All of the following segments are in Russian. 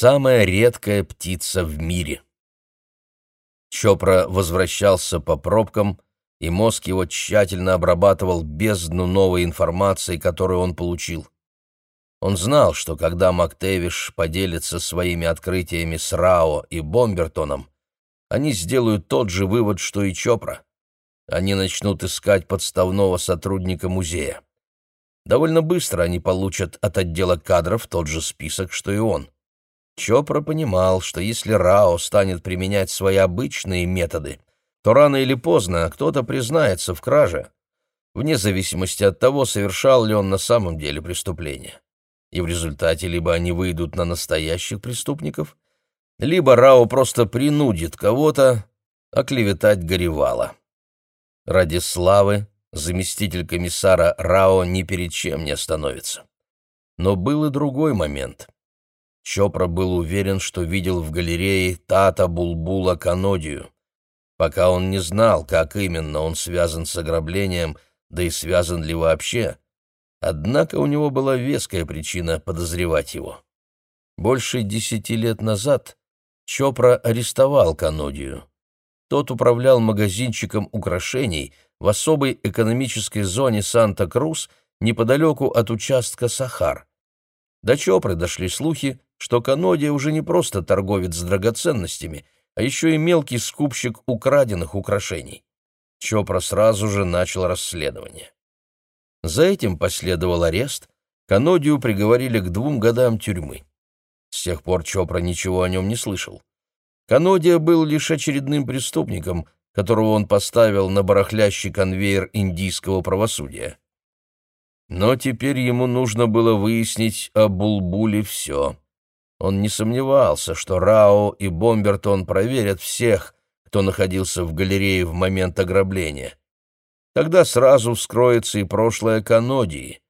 самая редкая птица в мире. Чопра возвращался по пробкам, и мозг его тщательно обрабатывал бездну новой информации, которую он получил. Он знал, что когда МакТэвиш поделится своими открытиями с Рао и Бомбертоном, они сделают тот же вывод, что и Чопра. Они начнут искать подставного сотрудника музея. Довольно быстро они получат от отдела кадров тот же список, что и он. Чопра понимал, что если Рао станет применять свои обычные методы, то рано или поздно кто-то признается в краже, вне зависимости от того, совершал ли он на самом деле преступление. И в результате либо они выйдут на настоящих преступников, либо Рао просто принудит кого-то оклеветать Горевала. Ради славы заместитель комиссара Рао ни перед чем не остановится. Но был и другой момент — Чопра был уверен, что видел в галерее Тата Булбула Канодию, пока он не знал, как именно он связан с ограблением, да и связан ли вообще. Однако у него была веская причина подозревать его. Больше десяти лет назад Чопра арестовал Канодию. Тот управлял магазинчиком украшений в особой экономической зоне Санта-Крус неподалеку от участка Сахар. До Чопры дошли слухи, что Канодия уже не просто торговец с драгоценностями, а еще и мелкий скупщик украденных украшений. Чопра сразу же начал расследование. За этим последовал арест, Канодию приговорили к двум годам тюрьмы. С тех пор Чопра ничего о нем не слышал. Канодия был лишь очередным преступником, которого он поставил на барахлящий конвейер индийского правосудия. Но теперь ему нужно было выяснить о Булбуле все. Он не сомневался, что Рао и Бомбертон проверят всех, кто находился в галерее в момент ограбления. Тогда сразу вскроется и прошлое Канодии.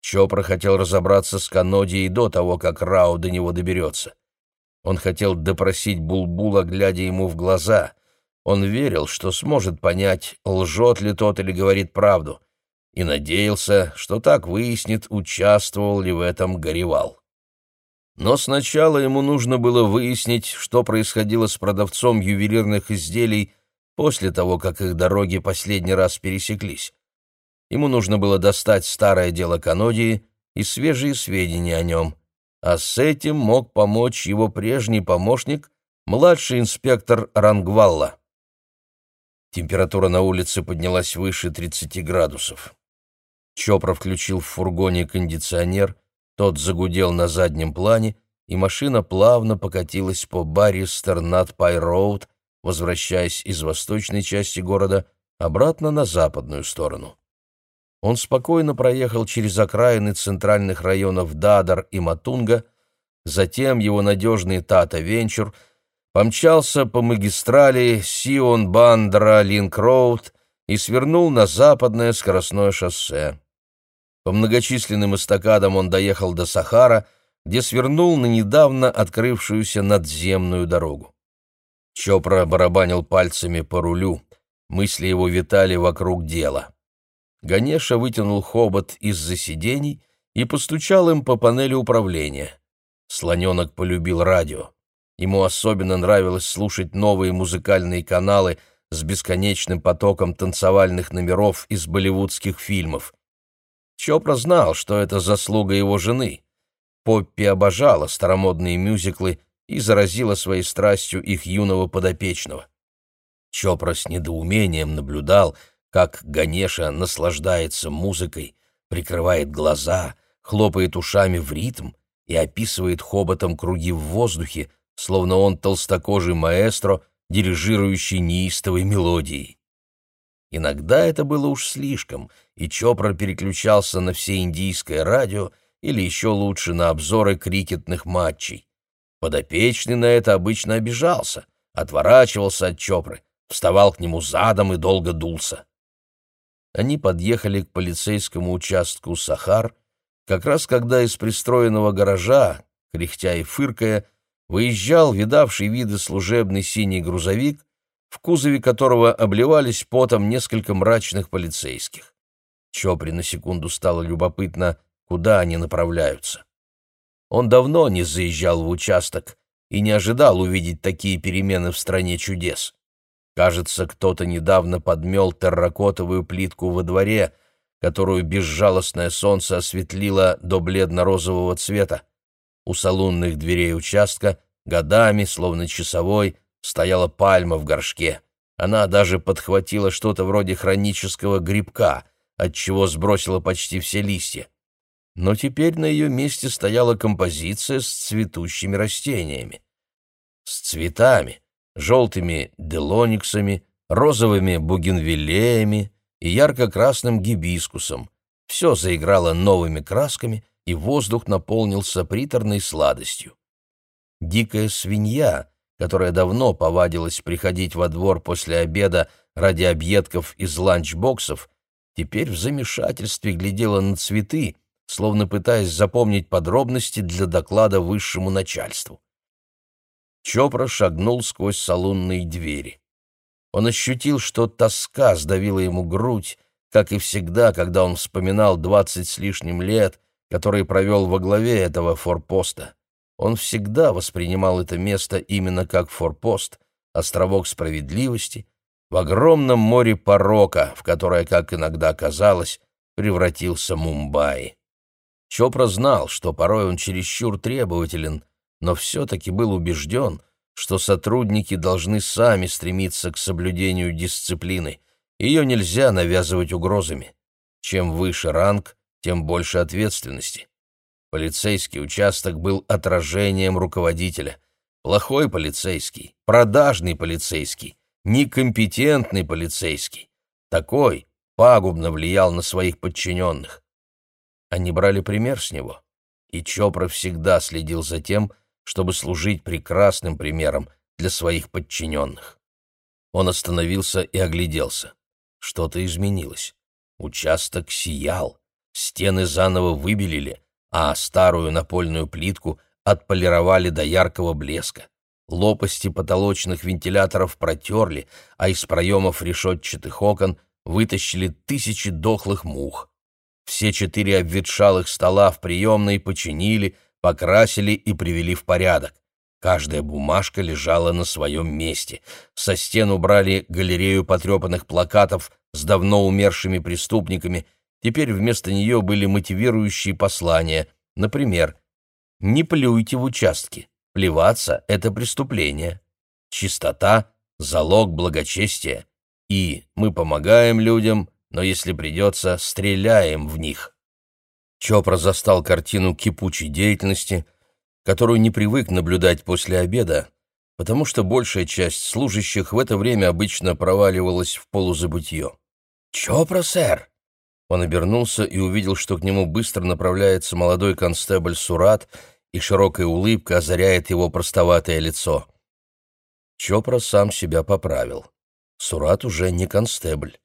Чопра хотел разобраться с Канодией до того, как Рао до него доберется. Он хотел допросить Булбула, глядя ему в глаза. Он верил, что сможет понять, лжет ли тот или говорит правду, и надеялся, что так выяснит, участвовал ли в этом Горевал. Но сначала ему нужно было выяснить, что происходило с продавцом ювелирных изделий после того, как их дороги последний раз пересеклись. Ему нужно было достать старое дело Канодии и свежие сведения о нем, а с этим мог помочь его прежний помощник, младший инспектор Рангвалла. Температура на улице поднялась выше 30 градусов. Чопра включил в фургоне кондиционер — тот загудел на заднем плане, и машина плавно покатилась по Барристер над Пай-Роуд, возвращаясь из восточной части города обратно на западную сторону. Он спокойно проехал через окраины центральных районов Дадар и Матунга, затем его надежный Тата Венчур помчался по магистрали Сион-Бандра-Линк-Роуд и свернул на западное скоростное шоссе. По многочисленным эстакадам он доехал до Сахара, где свернул на недавно открывшуюся надземную дорогу. Чопра барабанил пальцами по рулю, мысли его витали вокруг дела. Ганеша вытянул хобот из-за сидений и постучал им по панели управления. Слоненок полюбил радио. Ему особенно нравилось слушать новые музыкальные каналы с бесконечным потоком танцевальных номеров из болливудских фильмов. Чопра знал, что это заслуга его жены. Поппи обожала старомодные мюзиклы и заразила своей страстью их юного подопечного. Чопра с недоумением наблюдал, как Ганеша наслаждается музыкой, прикрывает глаза, хлопает ушами в ритм и описывает хоботом круги в воздухе, словно он толстокожий маэстро, дирижирующий неистовой мелодией. Иногда это было уж слишком, и Чопра переключался на всеиндийское радио или еще лучше на обзоры крикетных матчей. Подопечный на это обычно обижался, отворачивался от Чопры, вставал к нему задом и долго дулся. Они подъехали к полицейскому участку Сахар, как раз когда из пристроенного гаража, кряхтя и фыркая, выезжал видавший виды служебный синий грузовик в кузове которого обливались потом несколько мрачных полицейских. Чопри на секунду стало любопытно, куда они направляются. Он давно не заезжал в участок и не ожидал увидеть такие перемены в стране чудес. Кажется, кто-то недавно подмел терракотовую плитку во дворе, которую безжалостное солнце осветлило до бледно-розового цвета. У салунных дверей участка годами, словно часовой, стояла пальма в горшке. Она даже подхватила что-то вроде хронического грибка, отчего сбросила почти все листья но теперь на ее месте стояла композиция с цветущими растениями. С цветами, желтыми делониксами, розовыми бугенвиллеями и ярко-красным гибискусом. Все заиграло новыми красками, и воздух наполнился приторной сладостью. Дикая свинья, которая давно повадилась приходить во двор после обеда ради объедков из ланчбоксов, теперь в замешательстве глядела на цветы, словно пытаясь запомнить подробности для доклада высшему начальству. Чопра шагнул сквозь салонные двери. Он ощутил, что тоска сдавила ему грудь, как и всегда, когда он вспоминал двадцать с лишним лет, которые провел во главе этого форпоста. Он всегда воспринимал это место именно как форпост, островок справедливости, в огромном море порока, в которое, как иногда казалось, превратился Мумбаи. Чопра знал, что порой он чересчур требователен, но все-таки был убежден, что сотрудники должны сами стремиться к соблюдению дисциплины. Ее нельзя навязывать угрозами. Чем выше ранг, тем больше ответственности. Полицейский участок был отражением руководителя. Плохой полицейский, продажный полицейский, некомпетентный полицейский. Такой пагубно влиял на своих подчиненных. Они брали пример с него, и Чопра всегда следил за тем, чтобы служить прекрасным примером для своих подчиненных. Он остановился и огляделся. Что-то изменилось. Участок сиял, стены заново выбелили, а старую напольную плитку отполировали до яркого блеска. Лопасти потолочных вентиляторов протерли, а из проемов решетчатых окон вытащили тысячи дохлых мух. Все четыре обветшалых стола в приемной починили, покрасили и привели в порядок. Каждая бумажка лежала на своем месте. Со стен убрали галерею потрепанных плакатов с давно умершими преступниками. Теперь вместо нее были мотивирующие послания. Например, «Не плюйте в участке. Плеваться — это преступление. Чистота — залог благочестия. И мы помогаем людям, но если придется, стреляем в них. Чопра застал картину кипучей деятельности, которую не привык наблюдать после обеда, потому что большая часть служащих в это время обычно проваливалась в полузабытье. «Чопра, сэр!» Он обернулся и увидел, что к нему быстро направляется молодой констебль Сурат, и широкая улыбка озаряет его простоватое лицо. Чопра сам себя поправил. Сурат уже не констебль.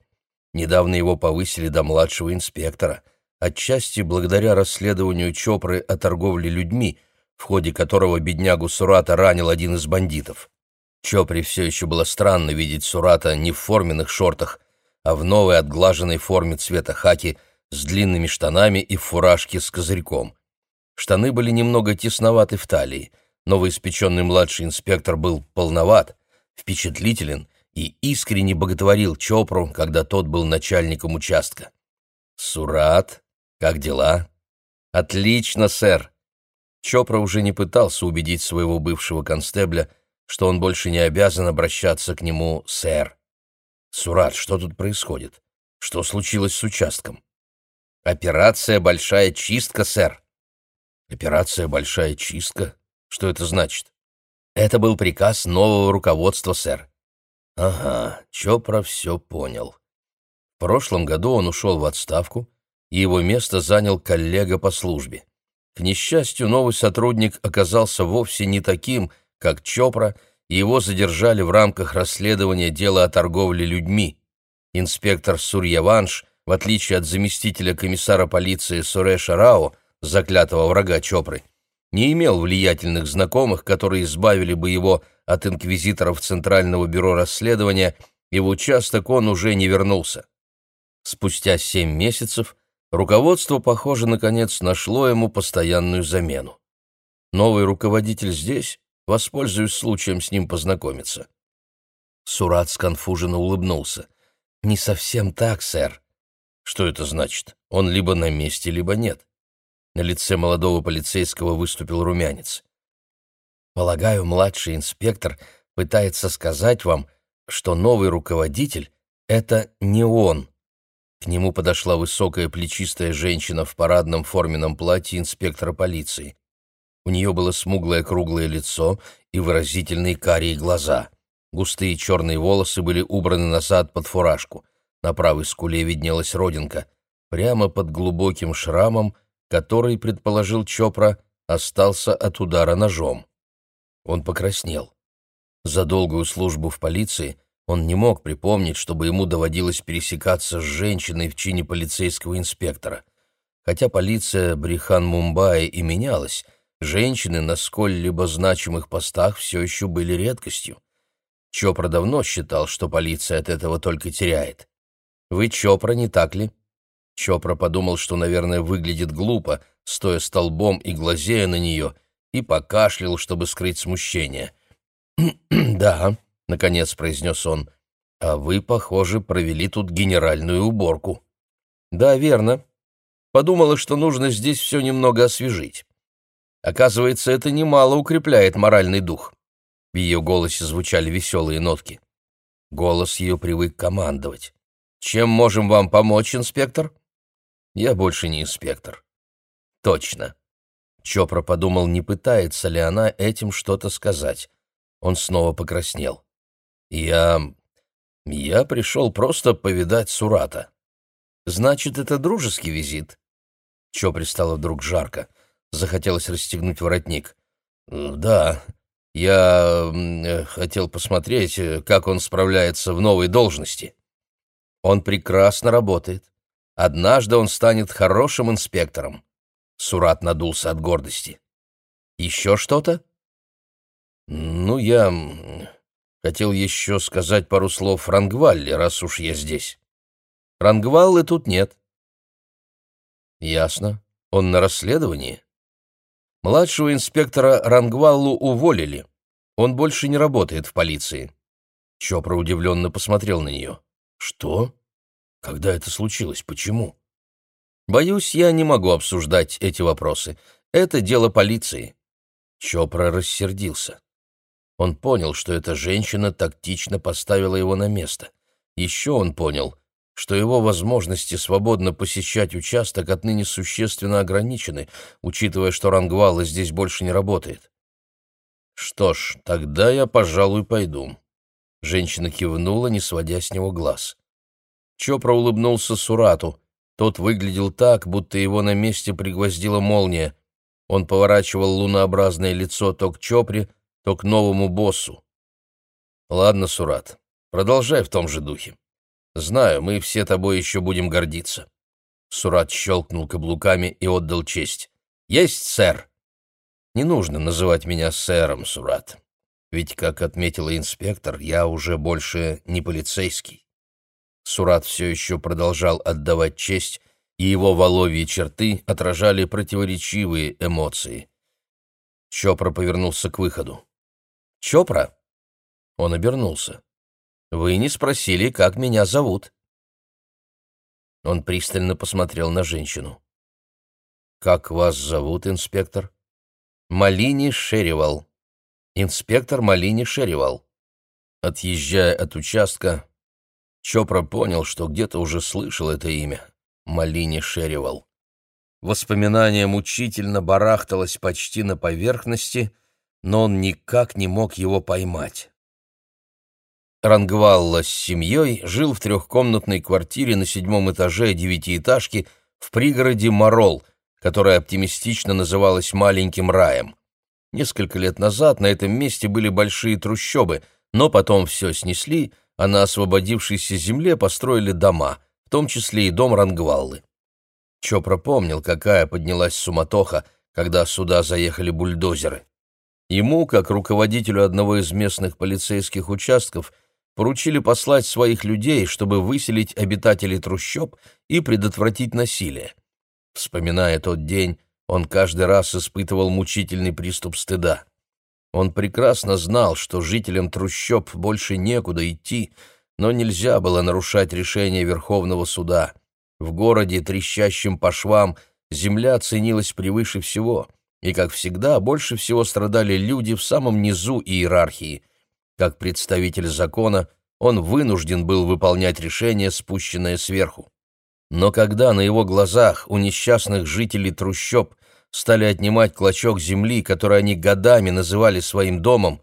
Недавно его повысили до младшего инспектора, отчасти благодаря расследованию Чопры о торговле людьми, в ходе которого беднягу Сурата ранил один из бандитов. Чопре все еще было странно видеть Сурата не в форменных шортах, а в новой отглаженной форме цвета хаки с длинными штанами и фуражке с козырьком. Штаны были немного тесноваты в талии, новоиспеченный младший инспектор был полноват, впечатлителен и искренне боготворил Чопру, когда тот был начальником участка. «Сурат, как дела?» «Отлично, сэр!» Чопра уже не пытался убедить своего бывшего констебля, что он больше не обязан обращаться к нему «сэр». «Сурат, что тут происходит? Что случилось с участком?» «Операция «Большая чистка», сэр». «Операция «Большая чистка»? Что это значит?» «Это был приказ нового руководства, сэр. Ага, Чопра все понял. В прошлом году он ушел в отставку, и его место занял коллега по службе. К несчастью, новый сотрудник оказался вовсе не таким, как Чопра, его задержали в рамках расследования дела о торговле людьми. Инспектор Сурьяванш, в отличие от заместителя комиссара полиции Суреша Рао, заклятого врага Чопры, не имел влиятельных знакомых, которые избавили бы его от инквизиторов Центрального бюро расследования, и в участок он уже не вернулся. Спустя семь месяцев руководство, похоже, наконец нашло ему постоянную замену. Новый руководитель здесь? Воспользуюсь случаем с ним познакомиться». Сурат сконфуженно улыбнулся. «Не совсем так, сэр». «Что это значит? Он либо на месте, либо нет». На лице молодого полицейского выступил румянец. «Полагаю, младший инспектор пытается сказать вам, что новый руководитель — это не он». К нему подошла высокая плечистая женщина в парадном форменном платье инспектора полиции. У нее было смуглое круглое лицо и выразительные карие глаза. Густые черные волосы были убраны назад под фуражку. На правой скуле виднелась родинка. Прямо под глубоким шрамом, который, предположил Чопра, остался от удара ножом. Он покраснел. За долгую службу в полиции он не мог припомнить, чтобы ему доводилось пересекаться с женщиной в чине полицейского инспектора. Хотя полиция Брихан-Мумбаи и менялась, женщины на сколь-либо значимых постах все еще были редкостью. Чопра давно считал, что полиция от этого только теряет. «Вы Чопра, не так ли?» Чопра подумал, что, наверное, выглядит глупо, стоя столбом и глазея на нее, и покашлял, чтобы скрыть смущение. «Да», — наконец произнес он, — «а вы, похоже, провели тут генеральную уборку». «Да, верно. Подумала, что нужно здесь все немного освежить. Оказывается, это немало укрепляет моральный дух». В ее голосе звучали веселые нотки. Голос ее привык командовать. «Чем можем вам помочь, инспектор?» «Я больше не инспектор». «Точно». Чопра подумал, не пытается ли она этим что-то сказать. Он снова покраснел. «Я... я пришел просто повидать Сурата». «Значит, это дружеский визит?» Чопре стало вдруг жарко. Захотелось расстегнуть воротник. «Да, я э, хотел посмотреть, э, как он справляется в новой должности. Он прекрасно работает. Однажды он станет хорошим инспектором. Сурат надулся от гордости. Еще что-то? Ну, я хотел еще сказать пару слов Рангвалле, раз уж я здесь. Рангваллы тут нет. Ясно. Он на расследовании? Младшего инспектора Рангваллу уволили. Он больше не работает в полиции. Чопра удивленно посмотрел на нее. «Что? Когда это случилось? Почему?» «Боюсь, я не могу обсуждать эти вопросы. Это дело полиции». Чопра рассердился. Он понял, что эта женщина тактично поставила его на место. Еще он понял, что его возможности свободно посещать участок отныне существенно ограничены, учитывая, что Рангвала здесь больше не работает. «Что ж, тогда я, пожалуй, пойду». Женщина кивнула, не сводя с него глаз. Чопра улыбнулся Сурату. Тот выглядел так, будто его на месте пригвоздила молния. Он поворачивал лунообразное лицо то к Чопре, то к новому боссу. «Ладно, Сурат, продолжай в том же духе. Знаю, мы все тобой еще будем гордиться». Сурат щелкнул каблуками и отдал честь. «Есть, сэр!» «Не нужно называть меня сэром, Сурат. Ведь, как отметила инспектор, я уже больше не полицейский». Сурат все еще продолжал отдавать честь, и его воловьи черты отражали противоречивые эмоции. Чопра повернулся к выходу. «Чопра?» Он обернулся. Вы не спросили, как меня зовут. Он пристально посмотрел на женщину. Как вас зовут, инспектор? Малини Шеривал. Инспектор Малини Шеривал. Отъезжая от участка, Чопра понял, что где-то уже слышал это имя. Малини Шеривал. Воспоминание мучительно барахталось почти на поверхности, но он никак не мог его поймать. Рангвалла с семьей жил в трехкомнатной квартире на седьмом этаже девятиэтажки в пригороде Морол, которая оптимистично называлась «маленьким раем». Несколько лет назад на этом месте были большие трущобы, но потом все снесли, а на освободившейся земле построили дома, в том числе и дом Рангваллы. Чопра помнил, какая поднялась суматоха, когда сюда заехали бульдозеры. Ему, как руководителю одного из местных полицейских участков, поручили послать своих людей, чтобы выселить обитателей трущоб и предотвратить насилие. Вспоминая тот день, он каждый раз испытывал мучительный приступ стыда. Он прекрасно знал, что жителям трущоб больше некуда идти, но нельзя было нарушать решение Верховного суда. В городе, трещащем по швам, земля ценилась превыше всего, и, как всегда, больше всего страдали люди в самом низу иерархии. Как представитель закона, он вынужден был выполнять решение, спущенное сверху. Но когда на его глазах у несчастных жителей трущоб стали отнимать клочок земли, который они годами называли своим домом,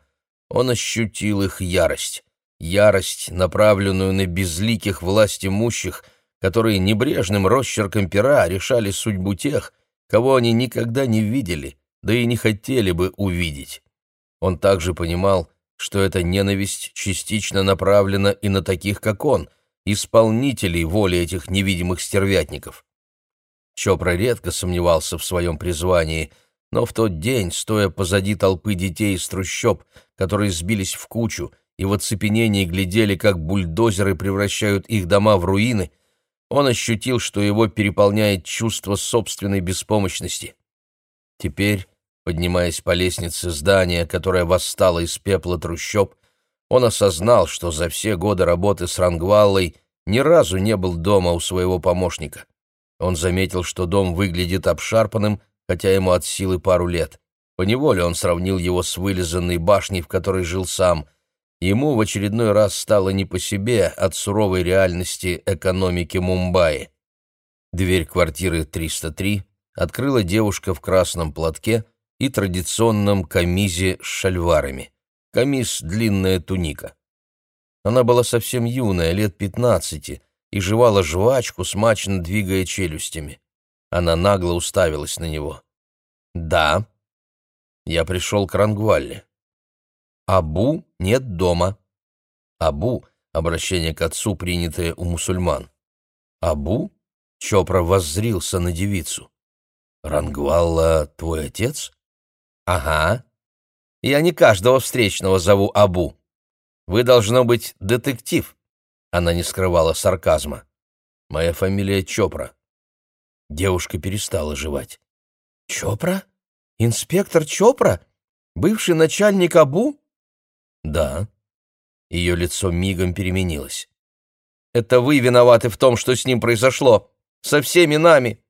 он ощутил их ярость. Ярость, направленную на безликих властимущих, которые небрежным росчерком пера решали судьбу тех, кого они никогда не видели, да и не хотели бы увидеть. Он также понимал, что эта ненависть частично направлена и на таких, как он, исполнителей воли этих невидимых стервятников. Чопра редко сомневался в своем призвании, но в тот день, стоя позади толпы детей из трущоб, которые сбились в кучу и в оцепенении глядели, как бульдозеры превращают их дома в руины, он ощутил, что его переполняет чувство собственной беспомощности. Теперь, поднимаясь по лестнице здания, которое восстало из пепла трущоб, он осознал, что за все годы работы с Рангваллой ни разу не был дома у своего помощника. Он заметил, что дом выглядит обшарпанным, хотя ему от силы пару лет. Поневоле он сравнил его с вылизанной башней, в которой жил сам. Ему в очередной раз стало не по себе от суровой реальности экономики Мумбаи. Дверь квартиры 303 открыла девушка в красном платке и традиционном камизе с шальварами. Камиз — длинная туника. Она была совсем юная, лет пятнадцати, и жевала жвачку, смачно двигая челюстями. Она нагло уставилась на него. «Да, я пришел к Рангвалле. Абу нет дома. Абу — обращение к отцу, принятое у мусульман. Абу?» — Чопра воззрился на девицу. «Рангвалла твой отец?» «Ага. Я не каждого встречного зову Абу. Вы, должно быть, детектив». Она не скрывала сарказма. «Моя фамилия Чопра». Девушка перестала жевать. «Чопра? Инспектор Чопра? Бывший начальник АБУ?» «Да». Ее лицо мигом переменилось. «Это вы виноваты в том, что с ним произошло. Со всеми нами.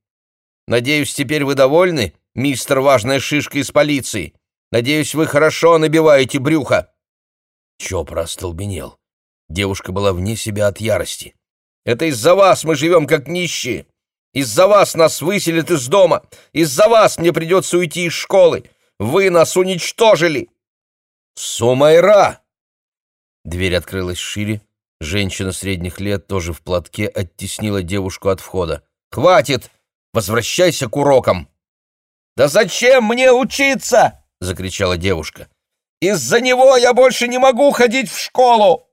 Надеюсь, теперь вы довольны, мистер Важная Шишка из полиции? Надеюсь, вы хорошо набиваете брюхо?» Чопра остолбенел. Девушка была вне себя от ярости. «Это из-за вас мы живем как нищие! Из-за вас нас выселят из дома! Из-за вас мне придется уйти из школы! Вы нас уничтожили!» «Сумайра!» Дверь открылась шире. Женщина средних лет, тоже в платке, оттеснила девушку от входа. «Хватит! Возвращайся к урокам!» «Да зачем мне учиться?» — закричала девушка. «Из-за него я больше не могу ходить в школу!»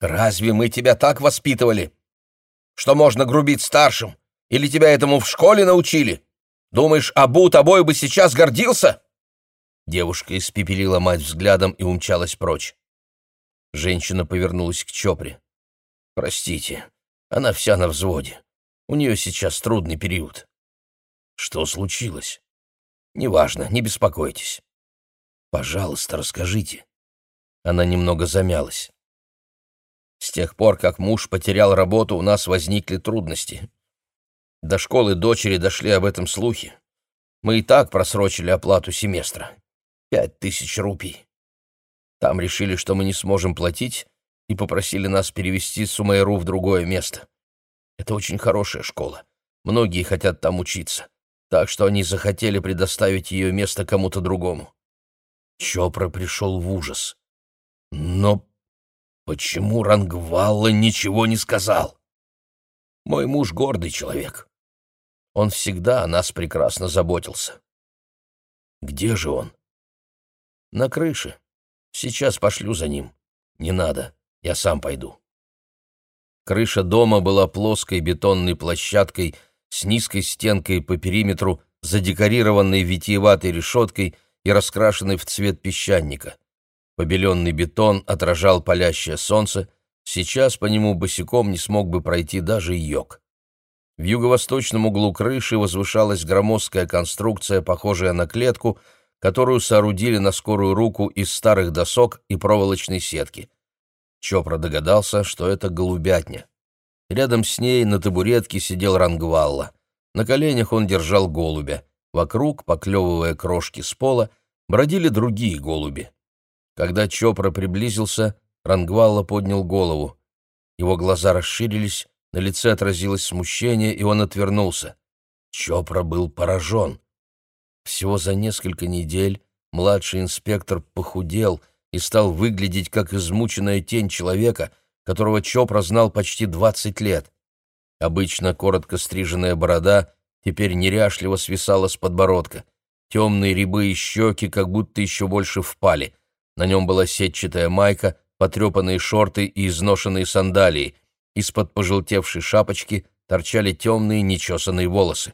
Разве мы тебя так воспитывали? Что можно грубить старшим? Или тебя этому в школе научили? Думаешь, Абу тобой бы сейчас гордился?» Девушка испепелила мать взглядом и умчалась прочь. Женщина повернулась к Чопре. «Простите, она вся на взводе. У нее сейчас трудный период». «Что случилось?» «Неважно, не беспокойтесь». «Пожалуйста, расскажите». Она немного замялась. С тех пор, как муж потерял работу, у нас возникли трудности. До школы дочери дошли об этом слухи. Мы и так просрочили оплату семестра. Пять тысяч рупий. Там решили, что мы не сможем платить, и попросили нас перевести Сумайру в другое место. Это очень хорошая школа. Многие хотят там учиться. Так что они захотели предоставить ее место кому-то другому. Чопра пришел в ужас. Но Почему Рангвалла ничего не сказал? Мой муж гордый человек. Он всегда о нас прекрасно заботился. Где же он? На крыше. Сейчас пошлю за ним. Не надо, я сам пойду. Крыша дома была плоской бетонной площадкой с низкой стенкой по периметру, задекорированной витиеватой решеткой и раскрашенной в цвет песчаника. Побеленный бетон отражал палящее солнце, сейчас по нему босиком не смог бы пройти даже йог. В юго-восточном углу крыши возвышалась громоздкая конструкция, похожая на клетку, которую соорудили на скорую руку из старых досок и проволочной сетки. Чопра догадался, что это голубятня. Рядом с ней на табуретке сидел Рангвалла. На коленях он держал голубя. Вокруг, поклевывая крошки с пола, бродили другие голуби. Когда Чопра приблизился, Рангвалла поднял голову. Его глаза расширились, на лице отразилось смущение, и он отвернулся. Чопра был поражен. Всего за несколько недель младший инспектор похудел и стал выглядеть как измученная тень человека, которого Чопра знал почти двадцать лет. Обычно коротко стриженная борода теперь неряшливо свисала с подбородка. Темные рябы и щеки как будто еще больше впали. На нем была сетчатая майка, потрепанные шорты и изношенные сандалии. Из-под пожелтевшей шапочки торчали темные нечесанные волосы.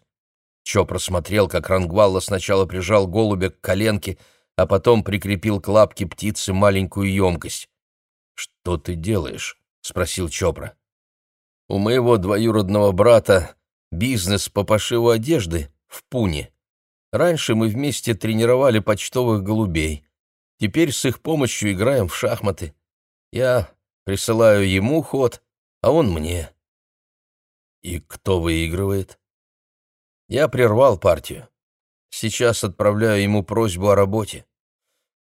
Чо просмотрел, как Рангвалла сначала прижал голубя к коленке, а потом прикрепил к лапке птицы маленькую емкость. «Что ты делаешь?» — спросил Чопра. «У моего двоюродного брата бизнес по пошиву одежды в Пуне. Раньше мы вместе тренировали почтовых голубей. Теперь с их помощью играем в шахматы. Я присылаю ему ход, а он мне». «И кто выигрывает?» Я прервал партию. Сейчас отправляю ему просьбу о работе.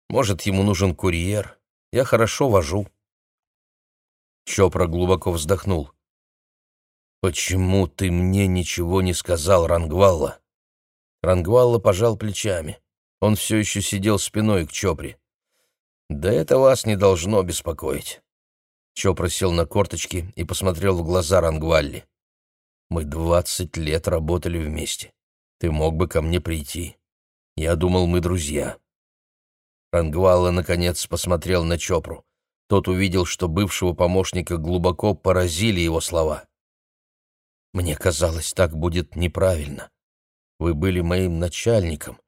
Может, ему нужен курьер. Я хорошо вожу. Чопра глубоко вздохнул. «Почему ты мне ничего не сказал, Рангвалла?» Рангвалла пожал плечами. Он все еще сидел спиной к Чопре. «Да это вас не должно беспокоить». Чопра сел на корточки и посмотрел в глаза Рангвалли. Мы двадцать лет работали вместе. Ты мог бы ко мне прийти. Я думал, мы друзья». Рангвалла, наконец, посмотрел на Чопру. Тот увидел, что бывшего помощника глубоко поразили его слова. «Мне казалось, так будет неправильно. Вы были моим начальником,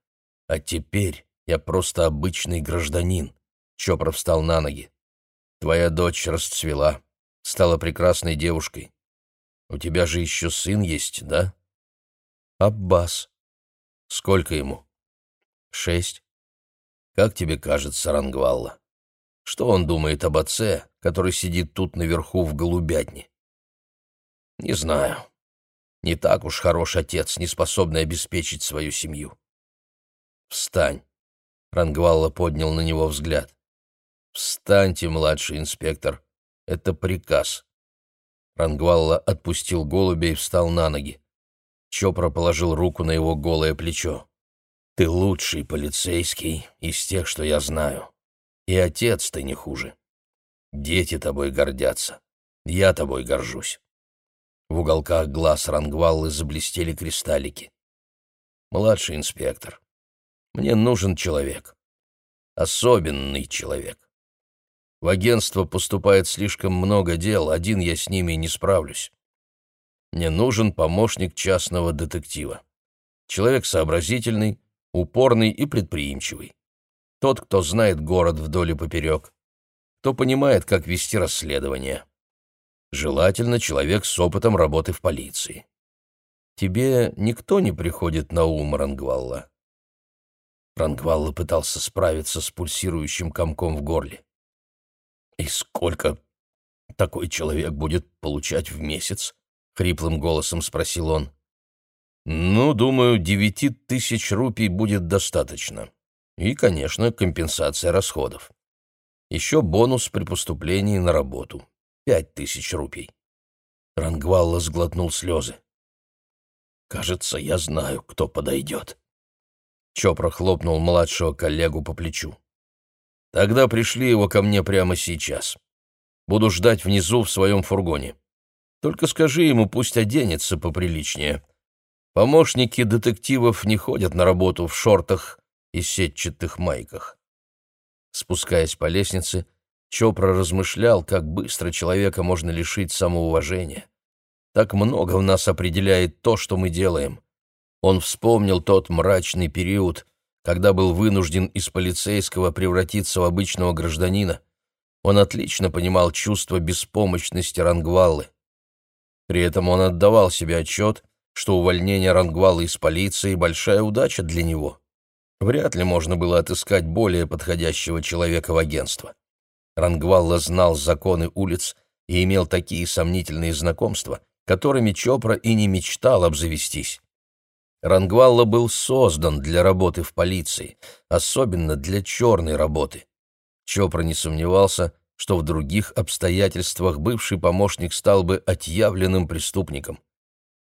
а теперь я просто обычный гражданин». Чопра встал на ноги. «Твоя дочь расцвела, стала прекрасной девушкой. У тебя же еще сын есть, да? Аббас. Сколько ему? Шесть. Как тебе кажется, Рангвалла? Что он думает об отце, который сидит тут наверху в голубятне? Не знаю. Не так уж хорош отец, не способный обеспечить свою семью. Встань. Рангвалла поднял на него взгляд. «Встаньте, младший инспектор. Это приказ. Рангвалла отпустил голубя и встал на ноги. Чопра положил руку на его голое плечо. «Ты лучший полицейский из тех, что я знаю. И отец ты не хуже. Дети тобой гордятся. Я тобой горжусь». В уголках глаз Рангваллы заблестели кристаллики. «Младший инспектор, мне нужен человек. Особенный человек. В агентство поступает слишком много дел, один я с ними не справлюсь. Мне нужен помощник частного детектива. Человек сообразительный, упорный и предприимчивый. Тот, кто знает город вдоль и поперек. Кто понимает, как вести расследование. Желательно человек с опытом работы в полиции. Тебе никто не приходит на ум, Рангвалла? Рангвалла пытался справиться с пульсирующим комком в горле. «И сколько такой человек будет получать в месяц?» — хриплым голосом спросил он. «Ну, думаю, девяти тысяч рупий будет достаточно. И, конечно, компенсация расходов. Еще бонус при поступлении на работу. Пять тысяч рупий». Рангвалла сглотнул слезы. «Кажется, я знаю, кто подойдет». Чопра хлопнул младшего коллегу по плечу. Тогда пришли его ко мне прямо сейчас. Буду ждать внизу в своем фургоне. Только скажи ему, пусть оденется поприличнее. Помощники детективов не ходят на работу в шортах и сетчатых майках. Спускаясь по лестнице, Чопра размышлял, как быстро человека можно лишить самоуважения. Так много в нас определяет то, что мы делаем. Он вспомнил тот мрачный период, когда был вынужден из полицейского превратиться в обычного гражданина, он отлично понимал чувство беспомощности Рангваллы. При этом он отдавал себе отчет, что увольнение Рангвала из полиции – большая удача для него. Вряд ли можно было отыскать более подходящего человека в агентство. Рангвалла знал законы улиц и имел такие сомнительные знакомства, которыми Чопра и не мечтал обзавестись. Рангвалла был создан для работы в полиции, особенно для черной работы. Чопра не сомневался, что в других обстоятельствах бывший помощник стал бы отъявленным преступником.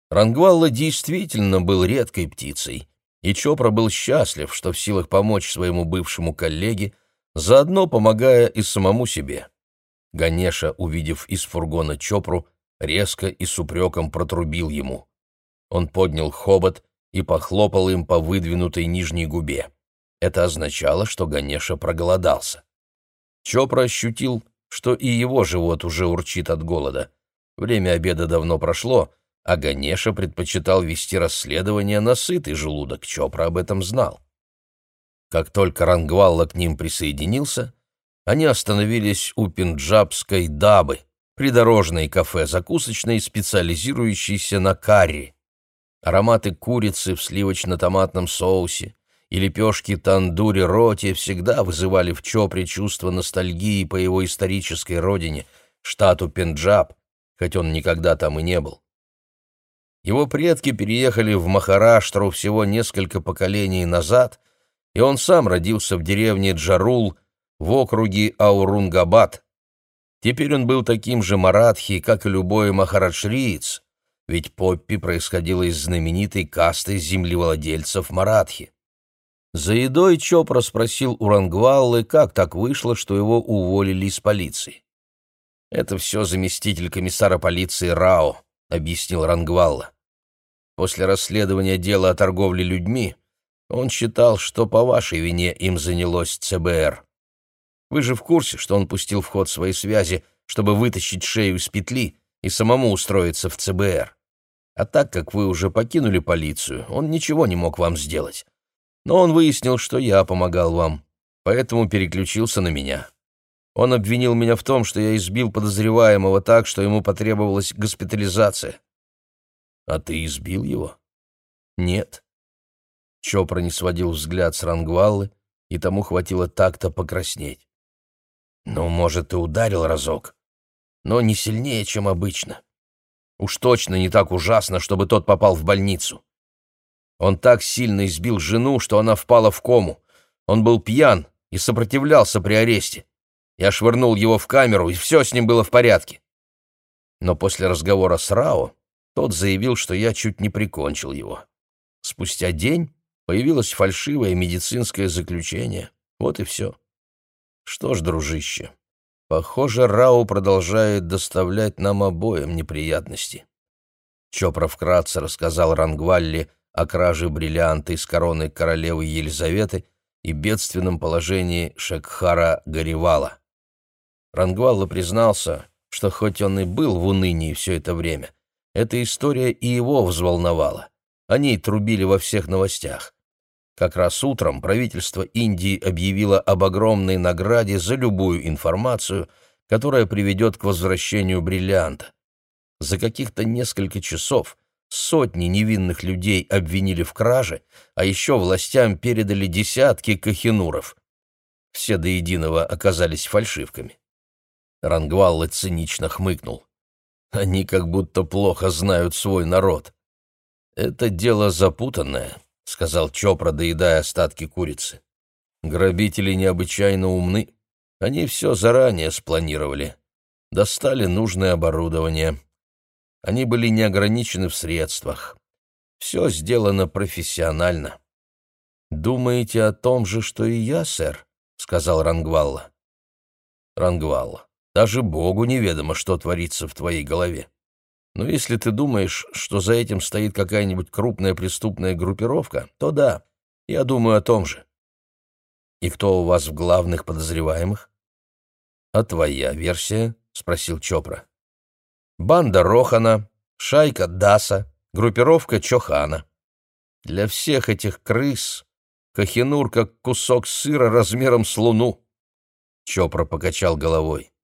Рангвалла действительно был редкой птицей, и Чопра был счастлив, что в силах помочь своему бывшему коллеге, заодно помогая и самому себе. Ганеша, увидев из фургона Чопру, резко и с упреком протрубил ему. Он поднял хобот и похлопал им по выдвинутой нижней губе. Это означало, что Ганеша проголодался. Чопра ощутил, что и его живот уже урчит от голода. Время обеда давно прошло, а Ганеша предпочитал вести расследование на сытый желудок, Чопра об этом знал. Как только Рангвалла к ним присоединился, они остановились у пенджабской дабы, придорожной кафе-закусочной, специализирующейся на карри. Ароматы курицы в сливочно-томатном соусе, и лепешки тандури роти всегда вызывали в Чопре чувство ностальгии по его исторической родине, штату Пенджаб, хоть он никогда там и не был. Его предки переехали в Махараштру всего несколько поколений назад, и он сам родился в деревне Джарул в округе Аурунгабад. Теперь он был таким же маратхи, как и любой махараджриец, ведь Поппи происходила из знаменитой касты землевладельцев маратхи. За едой Чопра спросил у Рангваллы, как так вышло, что его уволили из полиции. «Это все заместитель комиссара полиции Рао», — объяснил Рангвалла. «После расследования дела о торговле людьми он считал, что по вашей вине им занялось ЦБР. Вы же в курсе, что он пустил в ход свои связи, чтобы вытащить шею из петли и самому устроиться в ЦБР. А так как вы уже покинули полицию, он ничего не мог вам сделать но он выяснил, что я помогал вам, поэтому переключился на меня. Он обвинил меня в том, что я избил подозреваемого так, что ему потребовалась госпитализация. А ты избил его? Нет. Чопра не сводил взгляд с Рангваллы, и тому хватило так-то покраснеть. Ну, может, и ударил разок, но не сильнее, чем обычно. Уж точно не так ужасно, чтобы тот попал в больницу. Он так сильно избил жену, что она впала в кому. Он был пьян и сопротивлялся при аресте. Я швырнул его в камеру, и все с ним было в порядке. Но после разговора с Рао тот заявил, что я чуть не прикончил его. Спустя день появилось фальшивое медицинское заключение. Вот и все. Что ж, дружище, похоже, Рао продолжает доставлять нам обоим неприятности. Чопра вкратце рассказал Рангвалли о краже бриллианта из короны королевы Елизаветы и бедственном положении Шекхара Гаривала. Рангвалла признался, что хоть он и был в унынии все это время, эта история и его взволновала. О ней трубили во всех новостях. Как раз утром правительство Индии объявило об огромной награде за любую информацию, которая приведет к возвращению бриллианта. За каких-то несколько часов Сотни невинных людей обвинили в краже, а еще властям передали десятки кахинуров. Все до единого оказались фальшивками. Рангвалла цинично хмыкнул. Они как будто плохо знают свой народ. «Это дело запутанное», — сказал Чопра, доедая остатки курицы. «Грабители необычайно умны. Они все заранее спланировали. Достали нужное оборудование, они были не ограничены в средствах. Все сделано профессионально. «Думаете о том же, что и я, сэр?» — сказал Рангвалла. «Рангвалла, даже Богу неведомо, что творится в твоей голове. Но если ты думаешь, что за этим стоит какая-нибудь крупная преступная группировка, то да, я думаю о том же. И кто у вас в главных подозреваемых? А твоя версия? спросил Чопра. Банда Рохана, шайка Даса, группировка Чохана. Для всех этих крыс Кахинур как кусок сыра размером с луну. Чопра покачал головой.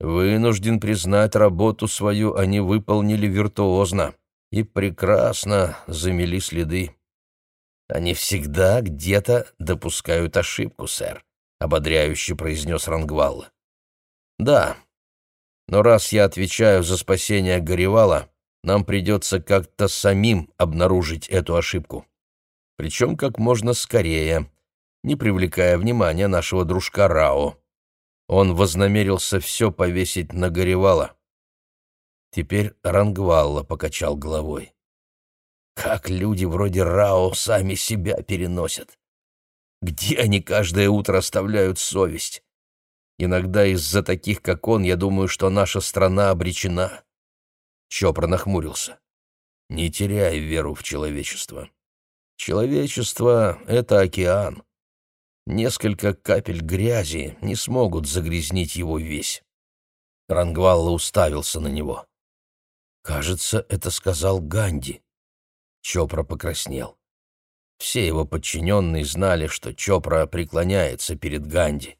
Вынужден признать, работу свою они выполнили виртуозно и прекрасно замели следы. Они всегда где-то допускают ошибку, сэр, — ободряюще произнес Рангвалла. Да, но раз я отвечаю за спасение Горевала, нам придется как-то самим обнаружить эту ошибку. Причем как можно скорее, не привлекая внимания нашего дружка Рао. Он вознамерился все повесить на Горевала. Теперь Рангвалла покачал головой. Как люди вроде Рао сами себя переносят? Где они каждое утро оставляют совесть? Иногда из-за таких, как он, я думаю, что наша страна обречена. Чопра нахмурился. Не теряй веру в человечество. Человечество — это океан. Несколько капель грязи не смогут загрязнить его весь. Рангвалла уставился на него. Кажется, это сказал Ганди. Чопра покраснел. Все его подчиненные знали, что Чопра преклоняется перед Ганди.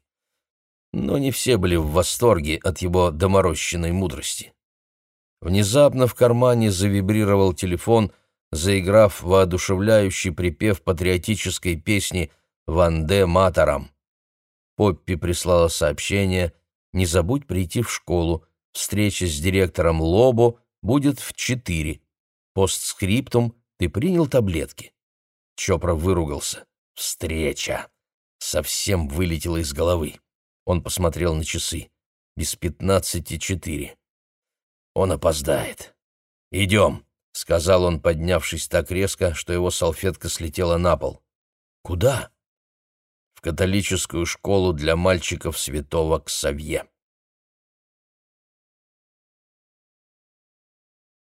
Но не все были в восторге от его доморощенной мудрости. Внезапно в кармане завибрировал телефон, заиграв воодушевляющий припев патриотической песни «Ванде Матарам». Поппи прислала сообщение «Не забудь прийти в школу. Встреча с директором Лобо будет в четыре. Постскриптум «Ты принял таблетки?» Чопра выругался. «Встреча!» Совсем вылетело из головы. Он посмотрел на часы. Без пятнадцати четыре. Он опоздает. «Идем», — сказал он, поднявшись так резко, что его салфетка слетела на пол. «Куда?» «В католическую школу для мальчиков святого Ксавье».